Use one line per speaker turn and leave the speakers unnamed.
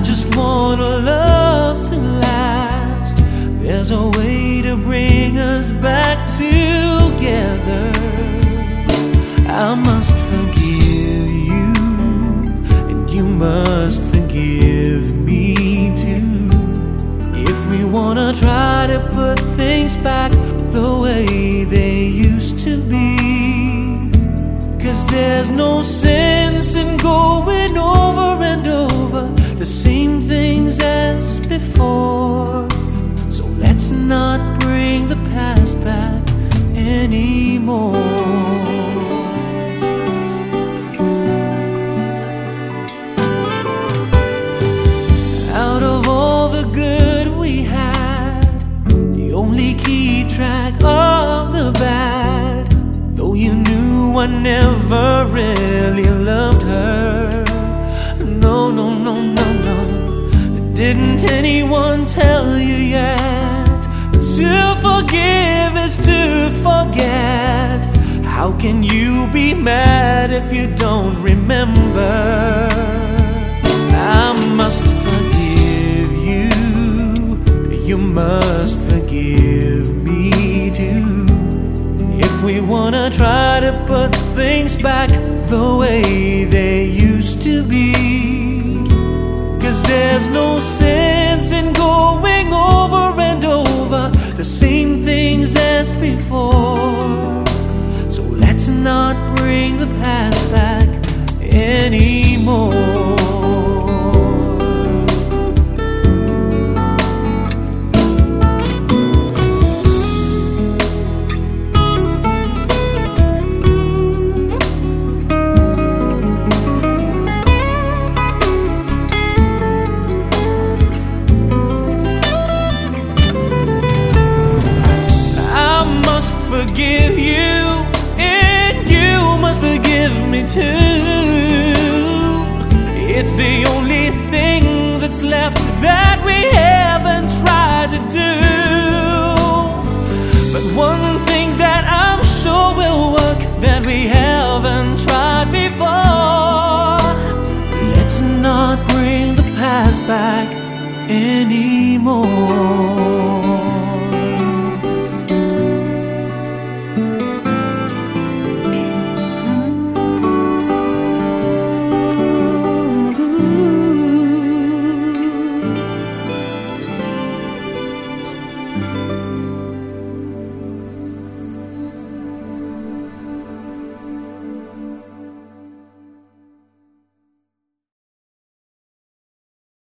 I just want a love to last. There's a way to bring us back together. I must forgive you, and you must forgive me too. If we wanna try to put things back the way they used to be. Cause there's no sense in going over the same things as before. So let's not bring the past back anymore. Out of all the good we had, you only keep track of the bad. Though you knew I never really Didn't anyone tell you yet? To forgive is to forget. How can you be mad if you don't remember? I must forgive you. You must forgive me too. If we wanna try to put things back no sense in going over and over the same things as before. So let's not bring the past back anymore. forgive you, and you must forgive me too. It's the only thing that's left that we haven't tried to do. But one thing that I'm sure will work that we haven't tried before. Let's not bring the past back anymore.